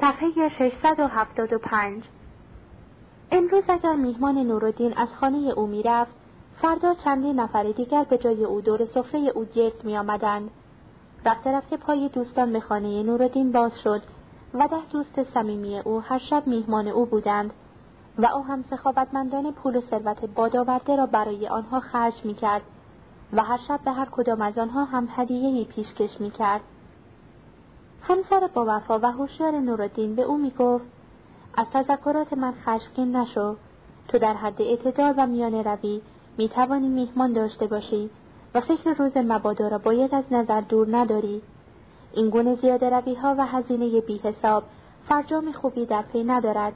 صفحه 675 امروز اگر میهمان نورالدین از خانه او می‌رفت فردا چندین نفر دیگر به جای او دور سفره او گرد می آمدند. رفته رفته پای دوستان به خانه نورالدین باز شد و ده دوست صمیمی او هر شب میهمان او بودند و او هم سخاوتمندانه پول و ثروت بادآورده را برای آنها خرج می کرد و هر شب به هر کدام از آنها هم هدیه‌ای پیشکش می کرد. همسر با وفا و هوشیار نورالدین به او می گفت از تذکرات من خشمگین نشو. تو در حد اعتدال و میانه روی می توانی میهمان داشته باشی و فکر روز مبادا را باید از نظر دور نداری. این گونه زیاده روی ها و هزینه بی حساب فرجام خوبی در پی ندارد.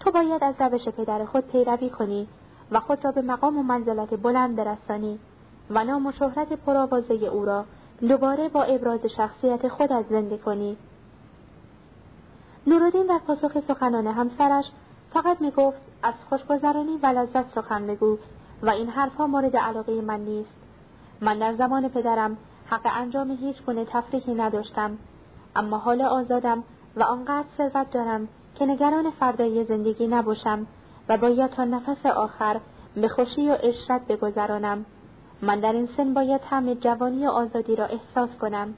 تو باید از روش پدر خود پیروی کنی و خود را به مقام و منزلت بلند برسانی و نام و شهرت پرآوازه او را دوباره با ابراز شخصیت خود از زنده کنی. نورالدین در پاسخ سخنان همسرش فقط می گفت از خوشگذرانی و لذت سخن بگو و این حرفها مورد علاقه من نیست. من در زمان پدرم حق انجام هیچ گونه تفریحی نداشتم اما حال آزادم و آنقدر ثروت دارم که نگران فردای زندگی نباشم و باید تا نفس آخر به خوشی و اشرت بگذرانم. من در این سن باید همه جوانی و آزادی را احساس کنم.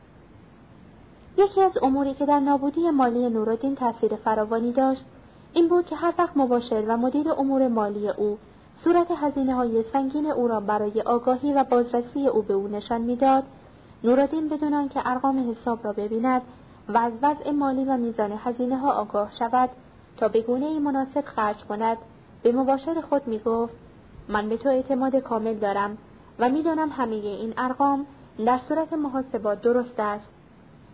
یکی از اموری که در نابودی مالی نورالدین تاثیر فراوانی داشت این بود که هر وقت مباشر و مدیر امور مالی او صورت هزینه های سنگین او را برای آگاهی و بازرسی او به او نشان می‌داد نورالدین بدون آنکه ارقام حساب را ببیند و از وضع مالی و میزان هزینه ها آگاه شود تا به گونه مناسب خرج کند. به مباشر خود می گفت من به تو اعتماد کامل دارم. و می‌دانم همه این ارقام در صورت محاسبات درست است.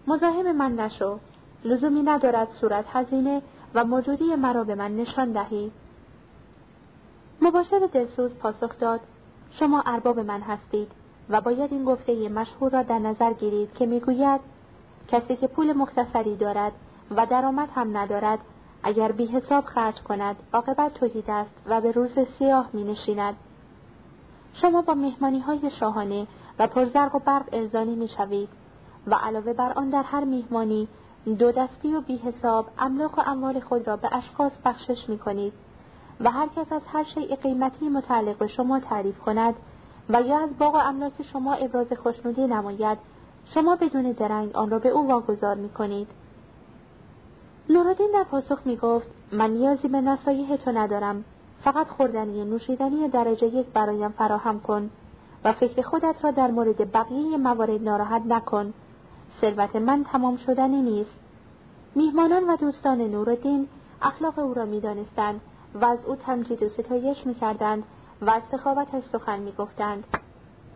مزاحم من نشو. لزومی ندارد صورت هزینه و موجودی مرا به من نشان دهی. مباشر دلسوز پاسخ داد. شما ارباب من هستید و باید این گفته مشهور را در نظر گیرید که می‌گوید کسی که پول مختصری دارد و درآمد هم ندارد اگر بی حساب خرج کند عاقبت توحید است و به روز سیاه می نشیند. شما با مهمانی های شاهانه و پرزرق و برق ارزانی می شوید و علاوه بر آن در هر میهمانی دو دستی و بی حساب املاک و اموال خود را به اشخاص بخشش می کنید و هر کس از هر شیء قیمتی متعلق به شما تعریف کند و یا از باغ و املاک شما ابراز خوشنودی نماید شما بدون درنگ آن را به او واگذار می کنید. نورالدین در پاسخ می گفت من نیازی به نصایح تو ندارم فقط خوردنی نوشیدنی درجه یک برایم فراهم کن و فکر خودت را در مورد بقیه موارد ناراحت نکن. ثروت من تمام شدنی نیست. میهمانان و دوستان نورالدین اخلاق او را می‌دانستند و از او تمجید و ستایش می‌کردند و از سخاوتش سخن می‌گفتند.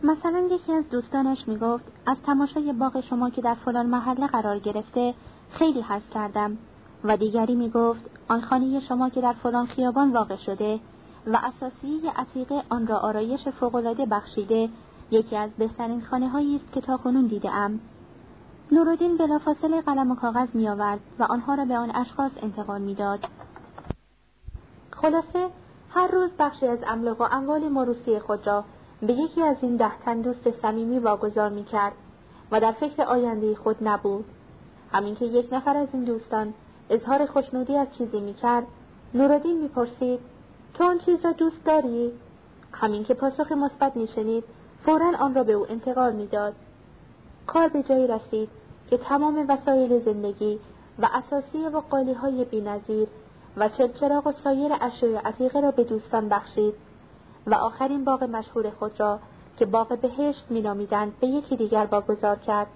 مثلا یکی از دوستانش می‌گفت از تماشای باغ شما که در فلان محله قرار گرفته خیلی حس کردم. و دیگری می‌گفت آن خانه شما که در فلان خیابان واقع شده و اساسیه عتیقه آن را آرایش فوقالعاده بخشیده یکی از بهترین خانه هایی است که تاکنون دیده ام نورالدین بلافاصله قلم و کاغذ میآورد و آنها را به آن اشخاص انتقال می‌داد. خلاصه هر روز بخشی از املاک و اموال موروسی خود را به یکی از این ده تن دوست صمیمی واگذار می‌کرد و در فکر آینده خود نبود. همین که یک نفر از این دوستان اظهار خوشنودی از چیزی می‌کرد. نورالدین می‌پرسید تو آن چیز را دوست داری؟ همین که پاسخ مثبت میشنید فورا آن را به او انتقال می‌داد. کار به جایی رسید که تمام وسایل زندگی و اساسی و قالی های بینظیر و چلچراغ و سایر اشیاء عتیقه را به دوستان بخشید و آخرین باغ مشهور خود را که باغ بهشت مینامیدند به یکی دیگر واگذار کرد.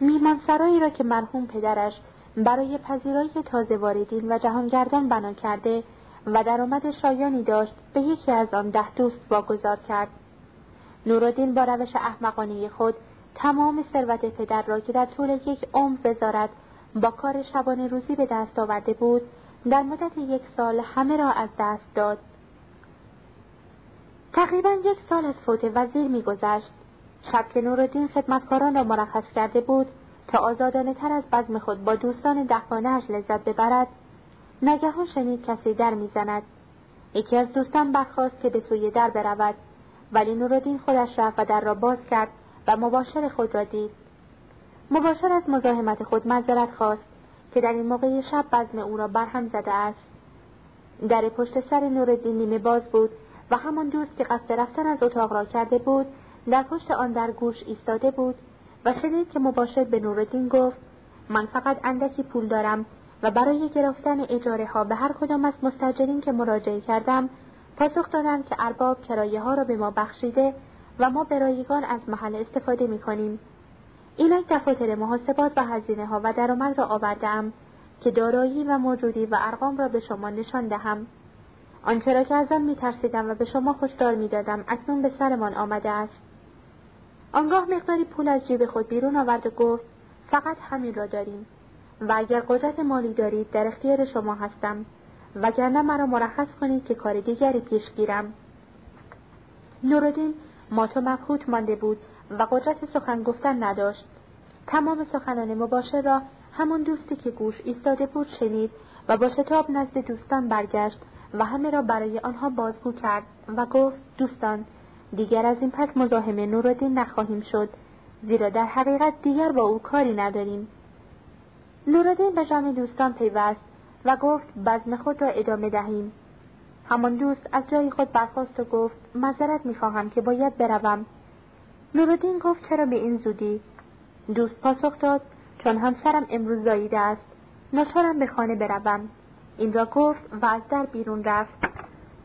میمانسرایی را که مرحوم پدرش برای پذیرایی تازه واردین و جهانگردان بنا کرده و درآمد شایانی داشت به یکی از آن ده دوست واگذار کرد. نورالدین با روش احمقانه خود تمام ثروت پدر را که در طول یک عمر وزارت با کار شبانه روزی به دست آورده بود در مدت یک سال همه را از دست داد. تقریبا یک سال از فوت وزیر میگذشت. شب که نورالدین خدمتکاران را مرخص کرده بود تا آزادانه تر از بزم خود با دوستان دهقانهاش لذت ببرد ناگهان شنید کسی در می‌زند. یکی از دوستان برخواست که به سوی در برود ولی نورالدین خودش رفت و در را باز کرد و مباشر خود را دید. مباشر از مزاحمت خود معذرت خواست که در این موقع شب بزم او را برهم زده است. در پشت سر نورالدین نیمه باز بود و همان دوست که قصد رفتن از اتاق را کرده بود در پشت آن در گوش ایستاده بود. و شنید که مباشر به نورالدین گفت من فقط اندکی پول دارم و برای گرفتن اجاره ها به هر کدام از مستجرین که مراجعه کردم پاسخ دادند که ارباب کرایه ها را به ما بخشیده و ما به رایگان از محل استفاده می کنیم. اینک دفاتر محاسبات و هزینه ها و درآمد را آوردم که دارایی و موجودی و ارقام را به شما نشان دهم. آنچه را که از آن میترسیدم و به شما هشدار می‌دادم اکنون به سرمان آمده است آنگاه مقداری پول از جیب خود بیرون آورد و گفت فقط همین را داریم. و اگر قدرت مالی دارید در اختیار شما هستم. وگرنه مرا مرخص کنید که کار دیگری پیش گیرم. نورالدین مات و مبهوت مانده بود و قدرت سخن گفتن نداشت. تمام سخنان مباشر را همون دوستی که گوش ایستاده بود شنید و با شتاب نزد دوستان برگشت و همه را برای آنها بازگو کرد و گفت دوستان دیگر از این پس مزاحم نورالدین نخواهیم شد. زیرا در حقیقت دیگر با او کاری نداریم. نورالدین به جمع دوستان پیوست و گفت بزم خود را ادامه دهیم. همان دوست از جای خود برخاست و گفت معذرت می‌خواهم که باید بروم. نورالدین گفت چرا به این زودی؟ دوست پاسخ داد چون همسرم امروز زاییده است. ناچارم به خانه بروم. این را گفت و از در بیرون رفت.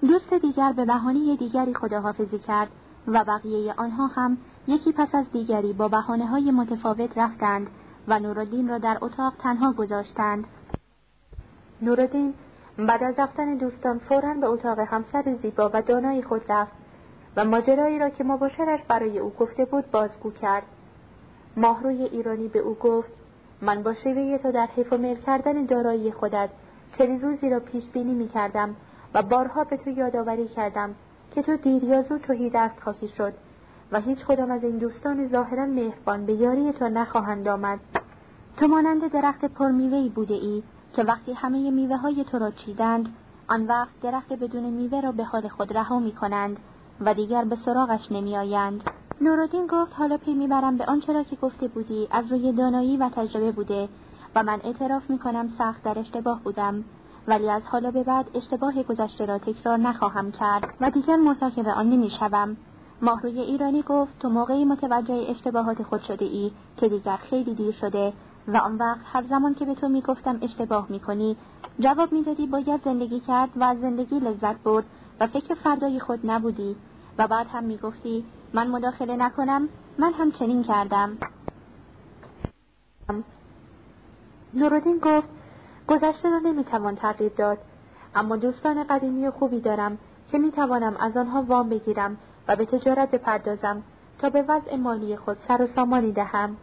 دوست دیگر به بهانه دیگری خداحافظی کرد و بقیه آنها هم یکی پس از دیگری با بحانه های متفاوت رفتند و نورالدین را در اتاق تنها گذاشتند. نورالدین بعد از رفتن دوستان فورا به اتاق همسر زیبا و دانای خود رفت و ماجرایی را که مباشرش برای او گفته بود بازگو کرد. ماهروی ایرانی به او گفت من با شیوه تو در حیف و میل کردن دارایی خودت چنین روزی را پیش بینی می کردم و بارها به تو یادآوری کردم که تو دیر یا زود توهی دست خواهی شد و هیچ کدام از این دوستان ظاهرا مهربان به یاری تو نخواهند آمد تو مانند درخت پرمیوهای بوده ای که وقتی همه میوه های تو را چیدند آن وقت درخت بدون میوه را به حال خود رها می کنند و دیگر به سراغش نمی آیند. نورالدین گفت حالا پی می‌برم به آنچه را که گفته بودی از روی دانایی و تجربه بوده و من اعتراف می کنم سخت در اشتباه بودم ولی از حالا به بعد اشتباه گذشته را تکرار نخواهم کرد و دیگر مرتکب آن نمی‌شوم. ماهروی ایرانی گفت تو موقعی متوجه اشتباهات خود شده ای که دیگر خیلی دیر شده و آن وقت هر زمان که به تو می‌گفتم اشتباه می‌کنی جواب می‌دادی باید زندگی کرد و از زندگی لذت برد و فکر فردای خود نبودی و بعد هم می‌گفتی من مداخله نکنم من هم چنین کردم. نورالدین گفت گذشته را نمی‌توان تغییر داد. اما دوستان قدیمی و خوبی دارم که می‌توانم از آنها وام بگیرم و به تجارت بپردازم تا به وضع مالی خود سر و سامانی دهم.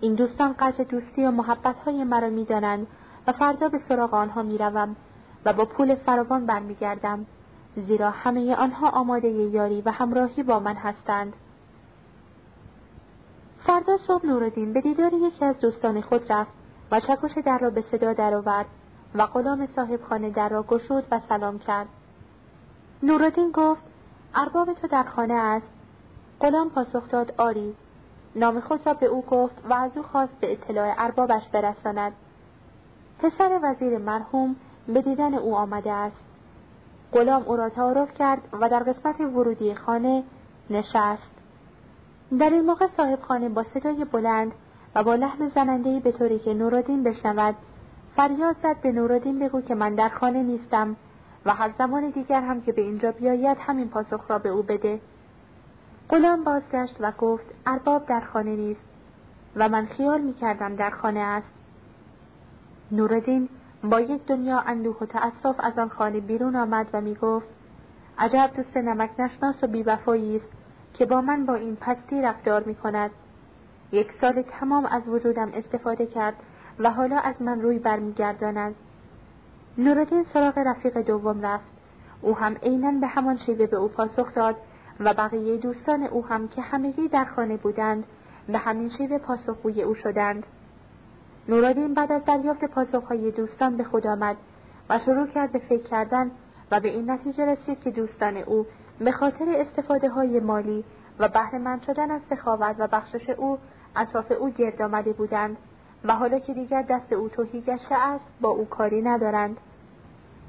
این دوستان قدر دوستی و محبتهای مرا می‌دانند و فردا به سراغ آنها می‌روم و با پول فراوان برمیگردم زیرا همه آنها آماده یاری و همراهی با من هستند. فردا صبح نورالدین به دیدار یکی از دوستان خود رفت. و چکش در را به صدا درآورد و غلام صاحب خانه در را گشود و سلام کرد. نورالدین گفت ارباب تو در خانه است. غلام پاسخ داد آری. نام خود را به او گفت و از او خواست به اطلاع اربابش برساند. پسر وزیر مرحوم به دیدن او آمده است. غلام او را تعارف کرد و در قسمت ورودی خانه نشست. در این موقع صاحب خانه با صدای بلند و با لحن زنندهای به طوری که نورالدین بشنود فریاد زد به نورالدین بگو که من در خانه نیستم و هر زمان دیگر هم که به اینجا بیاید همین پاسخ را به او بده. غلام بازگشت و گفت ارباب در خانه نیست و من خیال می کردم در خانه است. نورالدین با یک دنیا اندوه و تأسف از آن خانه بیرون آمد و می گفت عجب دوست نمک نشناس و بیوفایی است که با من با این پستی رفتار می کند یک سال تمام از وجودم استفاده کرد و حالا از من روی برمیگرداند. نورالدین سراغ رفیق دوم رفت. او هم عینا به همان شیوه به او پاسخ داد و بقیه دوستان او هم که همگی در خانه بودند به همین شیوه پاسخگوی او شدند. نورالدین بعد از دریافت پاسخهای دوستان به خود آمد و شروع کرد به فکر کردن و به این نتیجه رسید که دوستان او به خاطر استفاده های مالی و بهره شدن از سخاوت و بخشش او اطراف او گرد آمده بودند و حالا که دیگر دست او توهی گشته است با او کاری ندارند.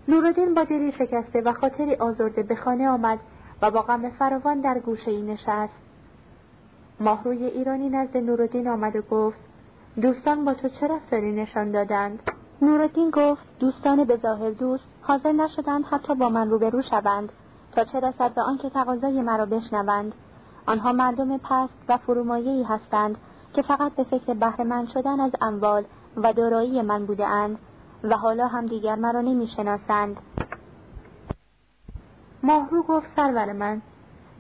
نورالدین با دلی شکسته و خاطری آزرده به خانه آمد و با غم فراوان در گوشه ای نشست. ماهروی ایرانی نزد نورالدین آمد و گفت دوستان با تو چه رفتاری نشان دادند؟ نورالدین گفت دوستان به ظاهر دوست حاضر نشدند حتی با من روبرو شوند تا چه رسد به آنکه تقاضای مرا بشنوند. آنها مردم پست و فرومایهای هستند که فقط به فکر بهرهمند شدن از اموال و دارایی من بوده اند و حالا هم دیگر مرا نمی‌شناسند. ماهرو گفت سرور من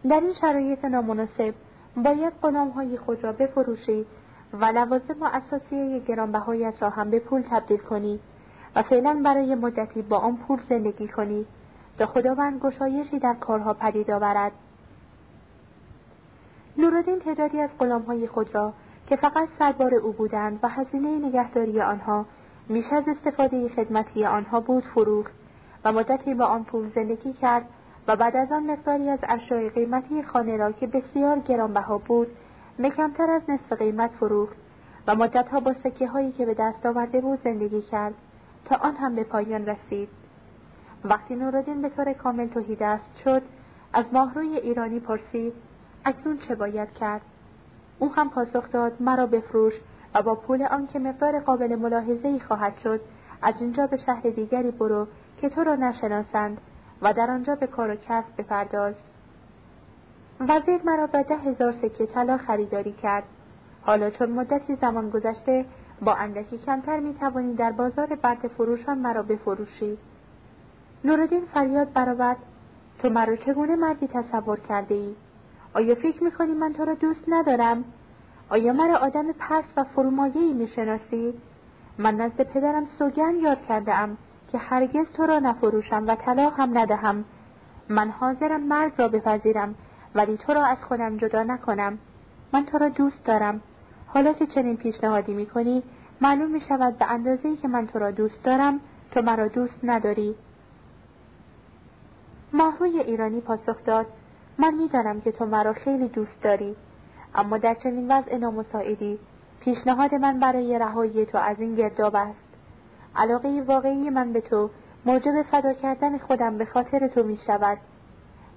در این شرایط نامناسب باید های خود را بفروشی و لوازم و اساسیه گرانبهایت را هم به پول تبدیل کنی و فعلا برای مدتی با آن پول زندگی کنی. تا خداوند گشایشی در کارها پدید آورد. نورالدین تعدادی از های خود را که فقط سربار او بودند و هزینه نگهداری آنها میش از استفاده خدمتی آنها بود فروخت و مدتی با آن پول زندگی کرد و بعد از آن مقداری از اشیای قیمتی خانه را که بسیار گرانبها بود به کمتر از نصف قیمت فروخت و مدتها با سکه هایی که به دست آورده بود زندگی کرد تا آن هم به پایان رسید. وقتی نورالدین به طور کامل توهی دست شد از ماهروی ایرانی پرسید اکنون چه باید کرد؟ او هم پاسخ داد مرا بفروش و با پول آن که مقدار قابل ملاحظه خواهد شد از اینجا به شهر دیگری برو که تو را نشناسند و در آنجا به کار و کسب بپرداز. وزیر مرا به ده هزار سکه طلا خریداری کرد. حالا چون مدتی زمان گذشته با اندکی کمتر می توانی در بازار برد فروشان مرا بفروشی. نورالدین فریاد برآورد تو مرا چگونه مردی تصور کرده ای؟ آیا فکر می‌کنی من تو را دوست ندارم؟ آیا مرا آدم پست و فرومایهای می‌شناسی؟ من نزد پدرم سوگن یاد کرده ام که هرگز تو را نفروشم و طلاق هم ندهم. من حاضرم مرد را بپذیرم ولی تو را از خودم جدا نکنم. من تو را دوست دارم. حالا که چنین پیشنهادی می‌کنی معلوم می شود به اندازه که من تو را دوست دارم تو مرا دوست نداری. ماهروی ایرانی پاسخ داد. من می‌دانم که تو مرا خیلی دوست داری. اما در چنین وضع نامساعدی پیشنهاد من برای رهایی تو از این گرداب است. علاقه واقعی من به تو موجب فدا کردن خودم به خاطر تو می شود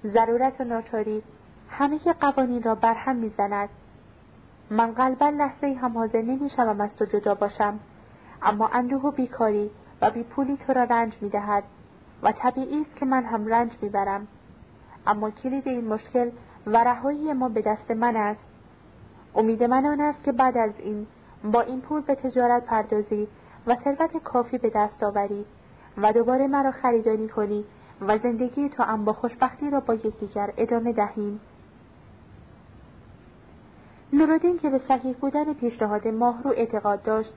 ضرورت و ناچاری همه قوانین را برهم می زند من قلبا لحظه هم حاضر نمی شوم از تو جدا باشم. اما اندوه و بیکاری و بی پولی تو را رنج می دهد و طبیعی است که من هم رنج می برم اما کلید این مشکل و رهایی ما به دست من است. امید من آن است که بعد از این با این پول به تجارت پردازی و ثروت کافی به دست آوری و دوباره مرا خریداری کنی و زندگی تو هم با خوشبختی را با یکدیگر ادامه دهیم. نورالدین که به صحیح بودن پیشنهاد ماهرو اعتقاد داشت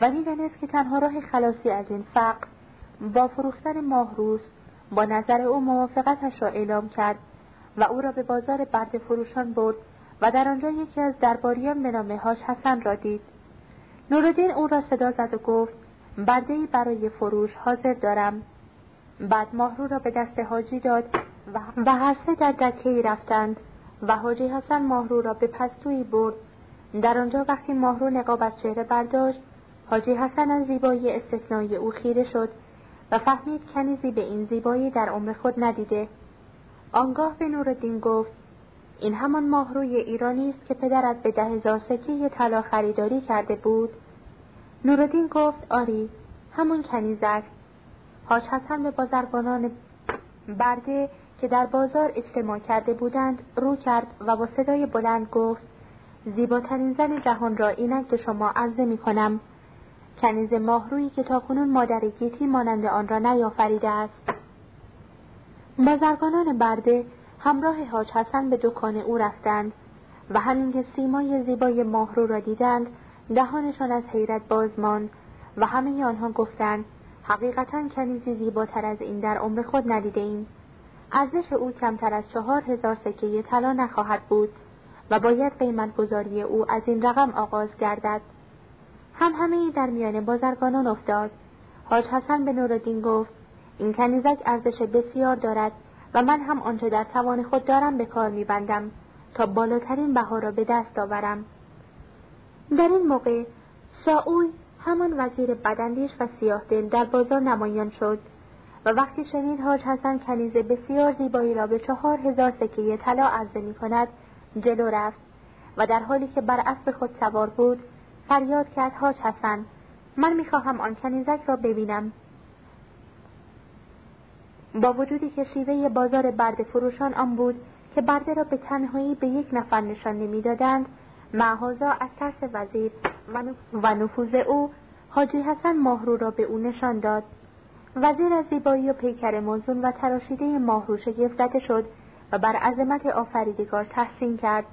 و می‌دانست که تنها راه خلاصی از این فقر با فروختن ماهروست با نظر او موافقتش را اعلام کرد و او را به بازار برد فروشان برد و در آنجا یکی از درباریان به نام هاش حسن را دید. نورالدین او را صدا زد و گفت برده برای فروش حاضر دارم. بعد ماهرو را به دست حاجی داد و هر سه در دکه رفتند و حاجی حسن ماهرو را به پستویی برد. در آنجا وقتی ماهرو نقاب از چهره برداشت حاجی حسن از زیبایی استثنایی او خیره شد و فهمید کنیزی به این زیبایی در عمر خود ندیده. آنگاه به نورالدین گفت این همان ماهروی ایرانی است که پدرت به ده هزار سکه طلا خریداری کرده بود. نورالدین گفت آری همون کنیز است حاج حسن به بازرگانان برده که در بازار اجتماع کرده بودند رو کرد و با صدای بلند گفت زیباترین زن جهان را اینک به شما عرضه می کنم کنیز ماهرویی که تاکنون مادر گیتی مانند آن را نیافریده است بازرگانان برده همراه حاج حسن به دکان او رفتند و همین که سیمای زیبای ماهرو را دیدند دهانشان از حیرت باز ماند و همه آنها گفتند حقیقتا کنیزی زیباتر از این در عمر خود ندیده ایم. ارزش او کمتر از چهار هزار سکه طلا نخواهد بود و باید قیمت گذاری او از این رقم آغاز گردد. هم همه در میان بازرگانان افتاد. حاج حسن به نورالدین گفت این کنیزک ارزش بسیار دارد و من هم آنچه در توان خود دارم به کار میبندم تا بالاترین بها را به دست آورم در این موقع شاول همان وزیر بدندیش و سیاه دل در بازار نمایان شد و وقتی شنید حاج حسن کنیز بسیار زیبایی را به چهار هزار سکه طلا عرضه می کند جلو رفت و در حالی که بر اسب خود سوار بود فریاد کرد حاج حسن من می‌خواهم آن کنیزک را ببینم. با وجودی که شیوه بازار برد فروشان آن بود که برده را به تنهایی به یک نفر نشان نمی‌دادند معهازا از ترس وزیر و نفوذ او حاجی حسن ماهرو را به او نشان داد. وزیر از زیبایی و پیکر موزون و تراشیده ماهرو شگفت شد و بر عظمت آفریدگار تحسین کرد.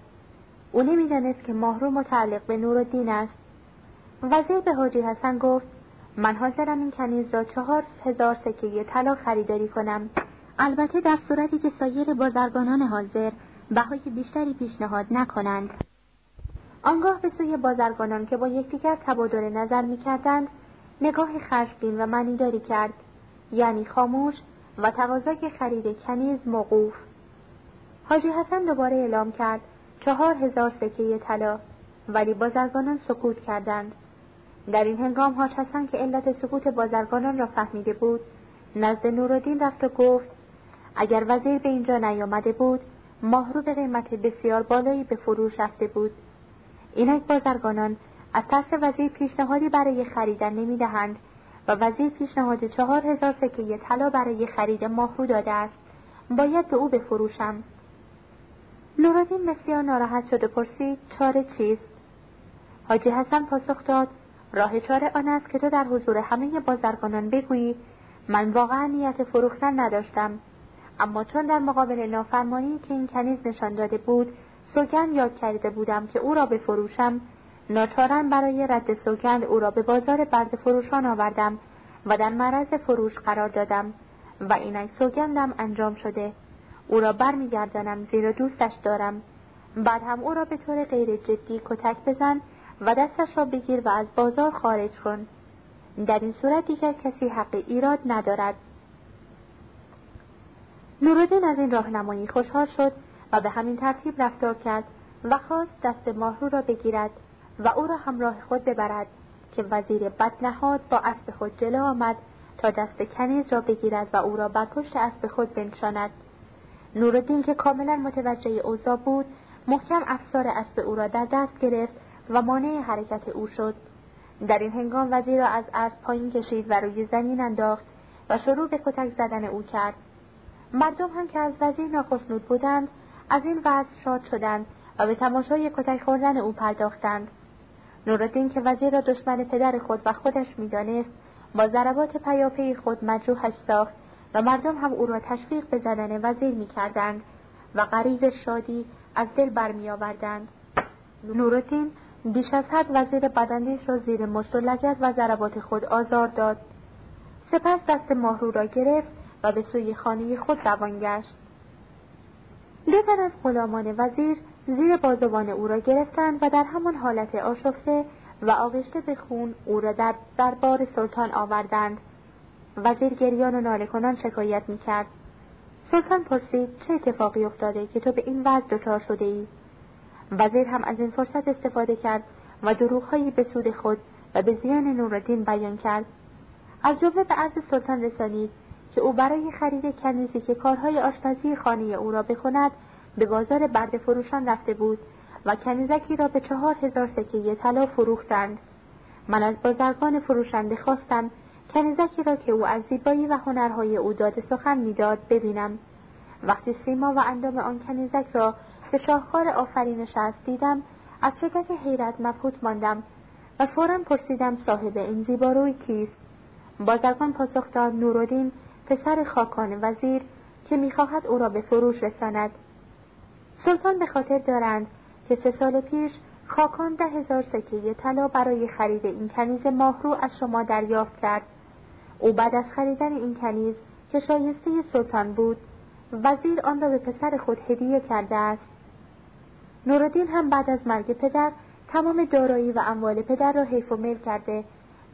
او نمی‌دانست که ماهرو متعلق به نورالدین است. وزیر به حاجی حسن گفت من حاضرم این کنیز را چهار هزار سکه طلا خریداری کنم. البته در صورتی که سایر بازرگانان حاضر بهای بیشتری پیشنهاد نکنند. آنگاه به سوی بازرگانان که با یکدیگر تبادل نظر می‌کردند نگاه خشمگین و معنیداری کرد یعنی خاموش و تقاضای خرید کنیز موقوف. حاجی حسن دوباره اعلام کرد چهار هزار سکه طلا ولی بازرگانان سکوت کردند. در این هنگام حاج حسن که علت سکوت بازرگانان را فهمیده بود نزد نورالدین رفت و گفت اگر وزیر به اینجا نیامده بود ماهرو به قیمت بسیار بالایی به فروش رفته بود. اینک بازرگانان از ترس وزیر پیشنهادی برای خریدن نمی‌دهند و وزیر پیشنهاد چهار هزار سکه طلا برای خرید ماهرو داده است. باید به او بفروشم. نورالدین بسیار ناراحت شد و پرسید چاره چیست؟ حاجی حسن پاسخ داد راه چاره آن است که تو در حضور همه بازرگانان بگویی من واقعا نیت فروختن نداشتم. اما چون در مقابل نافرمانی که این کنیز نشان داده بود سوگند یاد کرده بودم که او را بفروشم ناچارن برای رد سوگند او را به بازار برد فروشان آوردم و در معرض فروش قرار دادم و اینک سوگندم انجام شده. او را برمیگردانم زیرا دوستش دارم. بعد هم او را به طور غیر جدی کتک بزن و دستش را بگیر و از بازار خارج کن. در این صورت دیگر کسی حق ایراد ندارد. نورالدین از این راهنمایی خوشحال شد و به همین ترتیب رفتار کرد و خواست دست ماهرو را بگیرد و او را همراه خود ببرد که وزیر بدنهاد با اسب خود جلو آمد تا دست کنیز را بگیرد و او را بر پشت اسب خود بنشاند. نورالدین که کاملا متوجه اوضاع بود محکم افسار اسب او را در دست گرفت و مانع حرکت او شد. در این هنگام وزیر را از اسب پایین کشید و روی زمین انداخت و شروع به کتک زدن او کرد. مردم هم که از وزیر ناخشنود بودند از این وضع شاد شدند و به تماشای کتک خوردن او پرداختند. نورالدین که وزیر را دشمن پدر خود و خودش می‌دانست با ضربات پیاپی خود مجروحش ساخت و مردم هم او را تشویق به زدن وزیر می‌کردند و غریب شادی از دل برمیآوردند. نورالدین بیش از حد وزیر بدندیش را زیر مشت و لگت و ضربات خود آزار داد. سپس دست ماهرو را گرفت و به سوی خانه خود روان گشت. دو تن از غلامان وزیر زیر بازوان او را گرفتند و در همان حالت آشفته و آغشته به خون او را در دربار سلطان آوردند. وزیر گریان و ناله کنان شکایت می‌کرد. سلطان پرسید چه اتفاقی افتاده که تو به این وضع دچار شده ای وزیر هم از این فرصت استفاده کرد و دروغهایی به سود خود و به زیان نورالدین بیان کرد. از جمله به عرض سلطان رسانید که او برای خرید کنیزی که کارهای آشپزی خانه او را بکند به بازار برد فروشان رفته بود و کنیزکی را به چهار هزار سکه طلا فروختند. من از بازرگان فروشنده خواستم کنیزکی را که او از زیبایی و هنرهای او داده سخن می‌داد ببینم. وقتی سیما و اندام آن کنیزک را به شاهکار آفرینش است دیدم از شدت حیرت مبهوت ماندم و فورا پرسیدم صاحب این زیباروی کیست. بازرگان پاسخ داد نورالدین پسر خاکان وزیر که می‌خواهد او را به فروش رساند. سلطان به خاطر دارند که سه سال پیش خاکان ده هزار سکه طلا برای خرید این کنیز ماهرو از شما دریافت کرد. او بعد از خریدن این کنیز که شایسته سلطان بود وزیر آن را به پسر خود هدیه کرده است. نورالدین هم بعد از مرگ پدر تمام دارایی و اموال پدر را حیف و میل کرده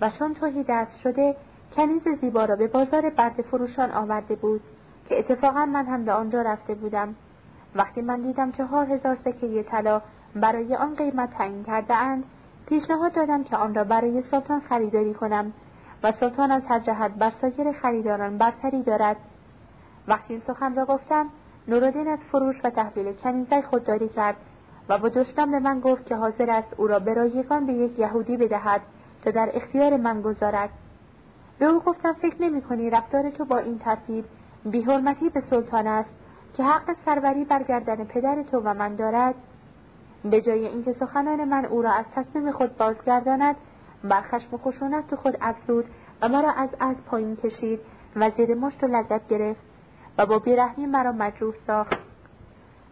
و چون توهی دست شده کنیز زیبا را به بازار برد فروشان آورده بود که اتفاقا من هم به آنجا رفته بودم. وقتی من دیدم چهار هزار سکه طلا برای آن قیمت تعیین کرده اند پیشنهاد دادم که آن را برای سلطان خریداری کنم و سلطان از هر جهت بر سایر خریداران برتری دارد. وقتی این سخن را گفتم نورالدین از فروش و تحویل کنیزه خودداری کرد. و با دشتم به من گفت که حاضر است او را به رایگان به یک یهودی بدهد تا در اختیار من گذارد. به او گفتم فکر نمی کنی رفتار تو با این ترتیب بیحرمتی به سلطان است که حق سروری بر گردن پدر تو و من دارد؟ به جای اینکه سخنان من او را از تصمیم خود بازگرداند بر خشم و خشونت تو خود افزود و مرا از از پایین کشید و زیر مشت و لذت گرفت و با بیرحمی مرا مجروح ساخت.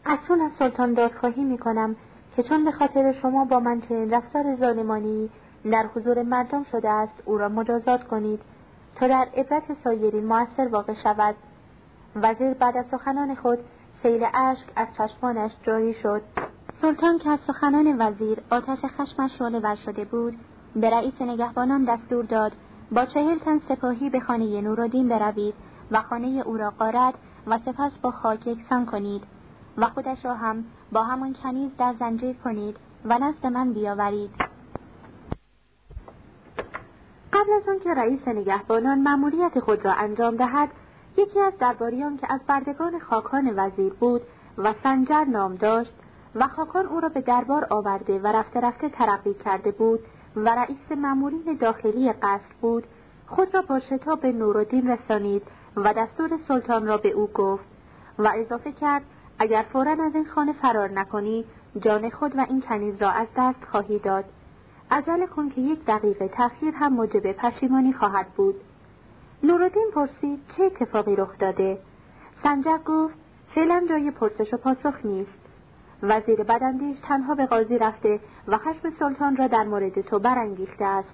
اکنون از سلطان دادخواهی می کنم که چون به خاطر شما با من چنین رفتار ظالمانی در حضور مردم شده است او را مجازات کنید تا در عبرت سایرین موثر واقع شود. وزیر بعد از سخنان خود سیل اشک از چشمانش جاری شد. سلطان که از سخنان وزیر آتش خشمش شعله شده بود به رئیس نگهبانان دستور داد با چهل تن سپاهی به خانه نورالدین بروید و خانه او را قارد و سپس با خاک یکسان کنید. و خودش را هم با همان کنیز در زنجیر کنید و نزد من بیاورید. قبل از آنکه رئیس نگهبانان مأموریت خود را انجام دهد یکی از درباریان که از بردگان خاکان وزیر بود و سنجر نام داشت و خاکان او را به دربار آورده و رفته رفته ترقی کرده بود و رئیس مأمورین داخلی قصر بود خود را با شتاب نورالدین رسانید و دستور سلطان را به او گفت و اضافه کرد اگر فورا از این خانه فرار نکنی جان خود و این کنیز را از دست خواهی داد. عجله کن که یک دقیقه تأخیر هم موجب پشیمانی خواهد بود. نورالدین پرسید چه اتفاقی رخ داده. سنجق گفت فعلا جای پرسش و پاسخ نیست. وزیر بدندیش تنها به قاضی رفته و خشم سلطان را در مورد تو برانگیخته است.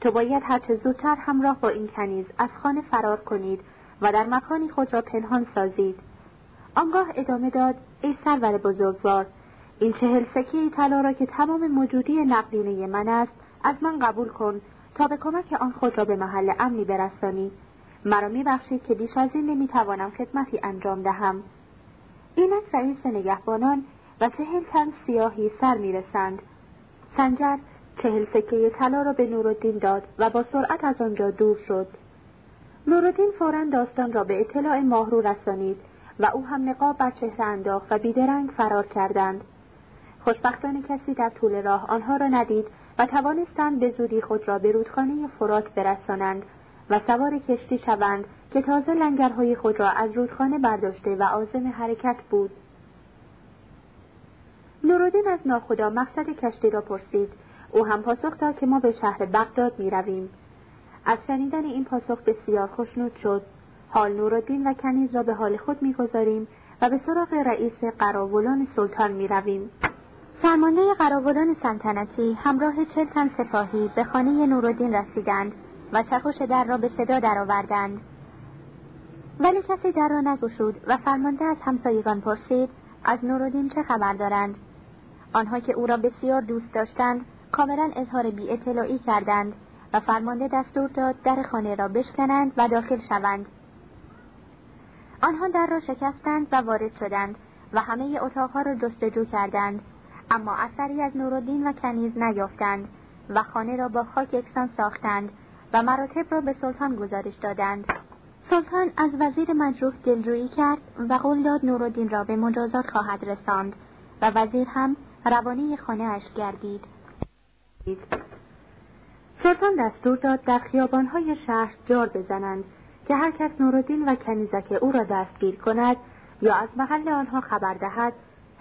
تو باید هرچه زودتر همراه با این کنیز از خانه فرار کنید و در مکانی خود را پنهان سازید. آنگاه ادامه داد ای سرور بزرگوار این چهل سکه طلا را که تمام موجودی نقدینه من است از من قبول کن تا به کمک آن خود را به محل امنی برسانی. مرا میبخشید که بیش از این نمی‌توانم خدمتی انجام دهم. اینک رئیس نگهبانان و چهل تن سیاهی سر می‌رسند. سنجر چهل سکه طلا را به نورالدین داد و با سرعت از آنجا دور شد. نورالدین فورا داستان را به اطلاع ماهرو رسانید. و او هم نقاب بر چهره انداخت و بیدرنگ فرار کردند. خوشبختانه کسی در طول راه آنها را ندید و توانستند به زودی خود را به رودخانه فرات برسانند و سوار کشتی شوند که تازه لنگرهای خود را از رودخانه برداشته و عازم حرکت بود. نورالدین از ناخدا مقصد کشتی را پرسید. او هم پاسخ داد که ما به شهر بغداد می رویم. از شنیدن این پاسخ بسیار خوشنود شد. حال نورالدین و کنیز را به حال خود می‌گذاریم و به سراغ رئیس قراولان سلطان می رویم. فرمانده قراولان سلطنتی همراه چل تن سپاهی به خانه نورالدین رسیدند و چکش در را به صدا درآوردند. ولی کسی در را نگشود و فرمانده از همسایگان پرسید از نورالدین چه خبر دارند؟ آنها که او را بسیار دوست داشتند کاملا اظهار بی اطلاعی کردند و فرمانده دستور داد در خانه را بشکنند و داخل شوند. آنها در را شکستند و وارد شدند و همه اتاقها را جستجو کردند. اما اثری از نورالدین و کنیز نیافتند و خانه را با خاک یکسان ساختند و مراتب را به سلطان گزارش دادند. سلطان از وزیر مجروح دلجویی کرد و قول داد نورالدین را به مجازات خواهد رساند و وزیر هم روانه خانه اش گردید. سلطان دستور داد در خیابانهای شهر جار بزنند. که هر کس نورالدین و کنیزک او را دستگیر کند یا از محل آنها خبر دهد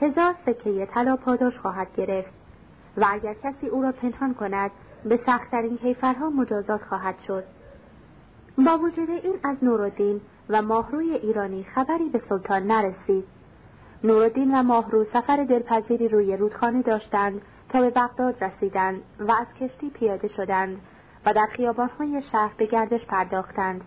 هزار سکه طلا پاداش خواهد گرفت و اگر کسی او را پنهان کند به سختترین کیفرها مجازات خواهد شد. با وجود این از نورالدین و ماهروی ایرانی خبری به سلطان نرسید. نورالدین و ماهرو سفر دلپذیری روی رودخانه داشتند تا به بغداد رسیدند و از کشتی پیاده شدند و در خیابانهای شهر به گردش پرداختند.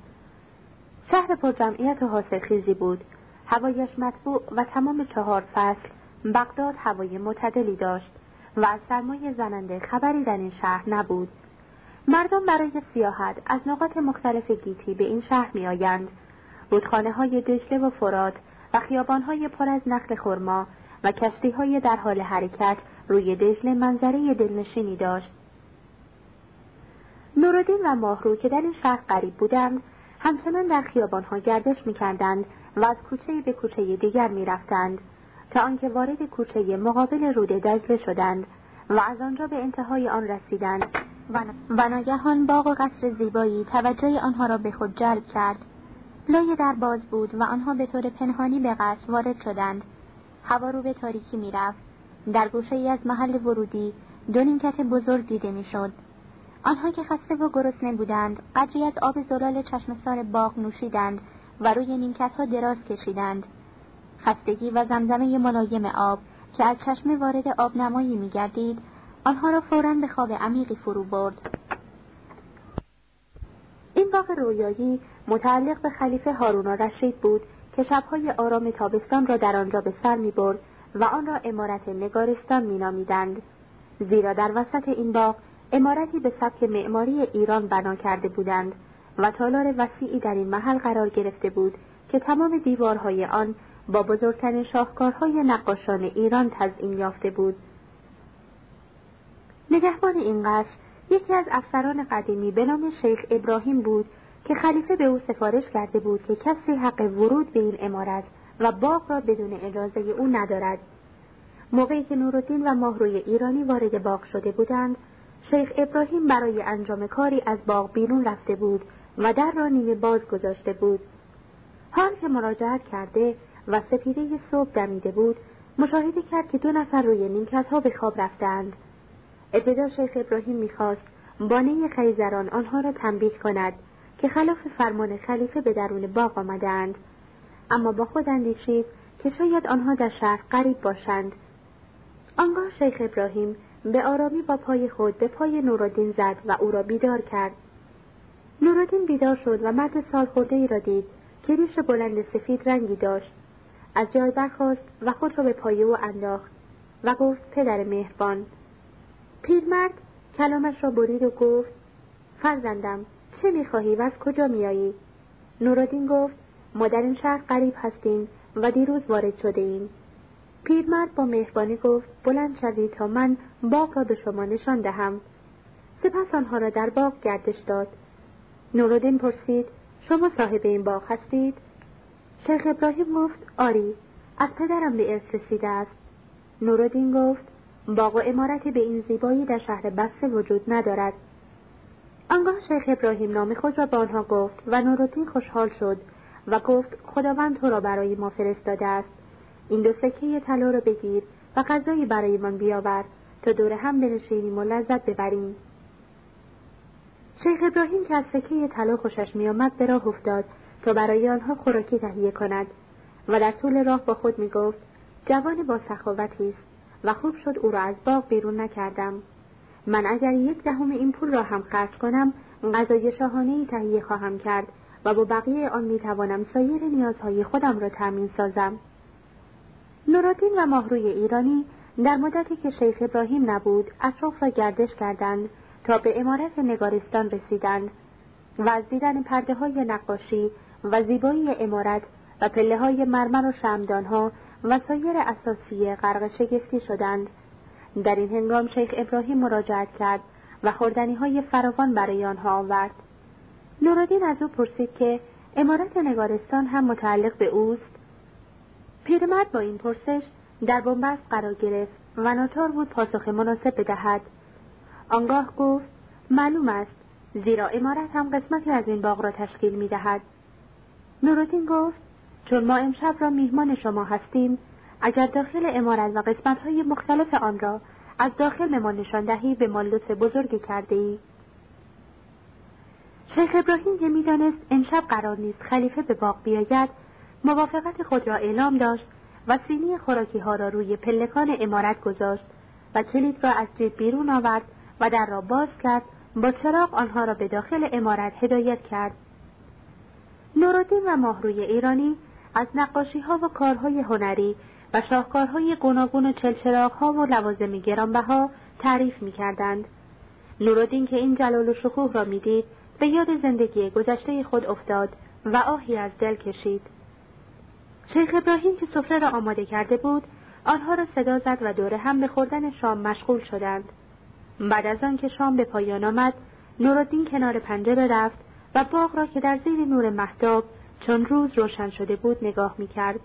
شهر پرجمعیت و حاصلخیزی بود. هوایش مطبوع و تمام چهار فصل بغداد هوای معتدلی داشت و از سرمایه زننده خبری در این شهر نبود. مردم برای سیاحت از نقاط مختلف گیتی به این شهر میآیند. رودخانه های دجله و فرات و خیابانهای پر از نخل خرما و کشتیهای در حال حرکت روی دجله منظره دلنشینی داشت. نورالدین و ماهرو که در این شهر قریب بودند همچنان در خیابانها گردش می‌کردند و از کوچه به کوچه دیگر می‌رفتند تا آنکه وارد کوچه مقابل رود دجله شدند و از آنجا به انتهای آن رسیدند و ناگهان باغ و قصر زیبایی توجه آنها را به خود جلب کرد. لای در باز بود و آنها به طور پنهانی به قصر وارد شدند. هوا رو به تاریکی می‌رفت. در گوشه ای از محل ورودی دو نیمکت بزرگ دیده می‌شد. آنها که خسته و گرسنه بودند قدری از آب زلال چشمسار باغ نوشیدند و روی نیمکت ها دراز کشیدند خستگی و زمزمه ملایم آب که از چشمه وارد آب نمایی می گردید آنها را فورا به خواب عمیقی فرو برد این باغ رویایی متعلق به خلیفه هارون رشید بود که شبهای آرام تابستان را در آنجا به سر می برد و آن را امارت نگارستان می نامیدند. زیرا در وسط این باغ امارتی به سبک معماری ایران بنا کرده بودند و تالار وسیعی در این محل قرار گرفته بود که تمام دیوارهای آن با بزرگترین شاهکارهای نقاشان ایران تزئین یافته بود. نگهبان این قصر یکی از افسران قدیمی به نام شیخ ابراهیم بود که خلیفه به او سفارش کرده بود که کسی حق ورود به این امارت و باغ را بدون اجازه او ندارد. موقعی که نورالدین و ماهروی ایرانی وارد باغ شده بودند شیخ ابراهیم برای انجام کاری از باغ بیرون رفته بود و در را نیمه باز گذاشته بود. حال که مراجعت کرده و سپیده صبح دمیده بود مشاهده کرد که دو نفر روی نیمکت ها به خواب رفتند. ابتدا شیخ ابراهیم می‌خواست بانه خیزران آنها را تنبیه کند که خلاف فرمان خلیفه به درون باغ آمدند. اما با خود اندیشید که شاید آنها در شهر قریب باشند. آنگاه شیخ ابراهیم به آرامی با پای خود به پای نورالدین زد و او را بیدار کرد. نورالدین بیدار شد و مرد سال خورده ای را دید که ریش بلند سفید رنگی داشت. از جای برخواست و خود را به پای او انداخت و گفت پدر مهربان. پیرمرد کلامش را برید و گفت فرزندم چه می‌خواهی و از کجا میایی نورالدین گفت ما در این شهر قریب هستیم و دیروز وارد شده ایم. پیرمرد با مهربانی گفت بلند شوید تا من باغ را به شما نشان دهم. سپس آنها را در باغ گردش داد. نورالدین پرسید شما صاحب این باغ هستید؟ شیخ ابراهیم گفت آری از پدرم به ارث رسیده است. نورالدین گفت باغ و امارتی به این زیبایی در شهر بصره وجود ندارد. آنگاه شیخ ابراهیم نام خود را به آنها گفت و نورالدین خوشحال شد و گفت خداوند تو را برای ما فرستاده است. این دو سکه طلا را بگیر و غذایی برایمان بیاور تا دور هم بنشینیم و لذت ببریم. شیخ ابراهیم که از سکه طلا خوشش میآمد به راه افتاد تا برای آنها خوراکی تهیه کند و در طول راه با خود می‌گفت جوان با سخاوتی است و خوب شد او را از باغ بیرون نکردم. من اگر یک دهم این پول را هم خرج کنم غذای شاهانه ای تهیه خواهم کرد و با بقیه آن می توانم سایر نیازهای خودم را تأمین سازم. نورالدین و ماهروی ایرانی در مدتی که شیخ ابراهیم نبود اطراف را گردش کردند تا به امارت نگارستان رسیدند و از دیدن پرده های نقاشی و زیبایی امارت و پله های مرمر و شمدان و سایر اساسی غرق شگفتی شدند. در این هنگام شیخ ابراهیم مراجعت کرد و خوردنی های فراوان برای آنها آورد. نورالدین از او پرسید که امارت نگارستان هم متعلق به اوست؟ پیرمرد با این پرسش در بنبست قرار گرفت و ناچار بود پاسخ مناسب بدهد آنگاه گفت معلوم است زیرا امارت هم قسمتی از این باغ را تشکیل می دهد. نورالدین گفت چون ما امشب را میهمان شما هستیم اگر داخل امارت و قسمتهای مختلف آن را از داخل ما نشان دهی به ما لطف بزرگی کرده ای. شیخ ابراهیم که می‌دانست امشب قرار نیست خلیفه به باغ بیاید موافقت خود را اعلام داشت و سینی خوراکی ها را روی پلکان امارت گذاشت و کلید را از جیب بیرون آورد و در را باز کرد با چراغ آنها را به داخل امارت هدایت کرد نورالدین و ماهروی ایرانی از نقاشی ها و کارهای هنری و شاهکارهای گوناگون و چلچراغ ها و لوازم گرانبها تعریف می کردند. نورالدین که این جلال و شکوه را می‌دید به یاد زندگی گذشته خود افتاد و آهی از دل کشید. شیخ ابراهیم که سفره را آماده کرده بود آنها را صدا زد و دور هم به خوردن شام مشغول شدند. بعد از آنکه شام به پایان آمد نورالدین کنار پنجره رفت و باغ را که در زیر نور محتاب چون روز روشن شده بود نگاه می‌کرد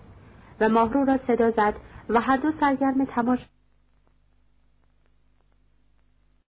و ماهرو را صدا زد و هر دو سرگرم تماش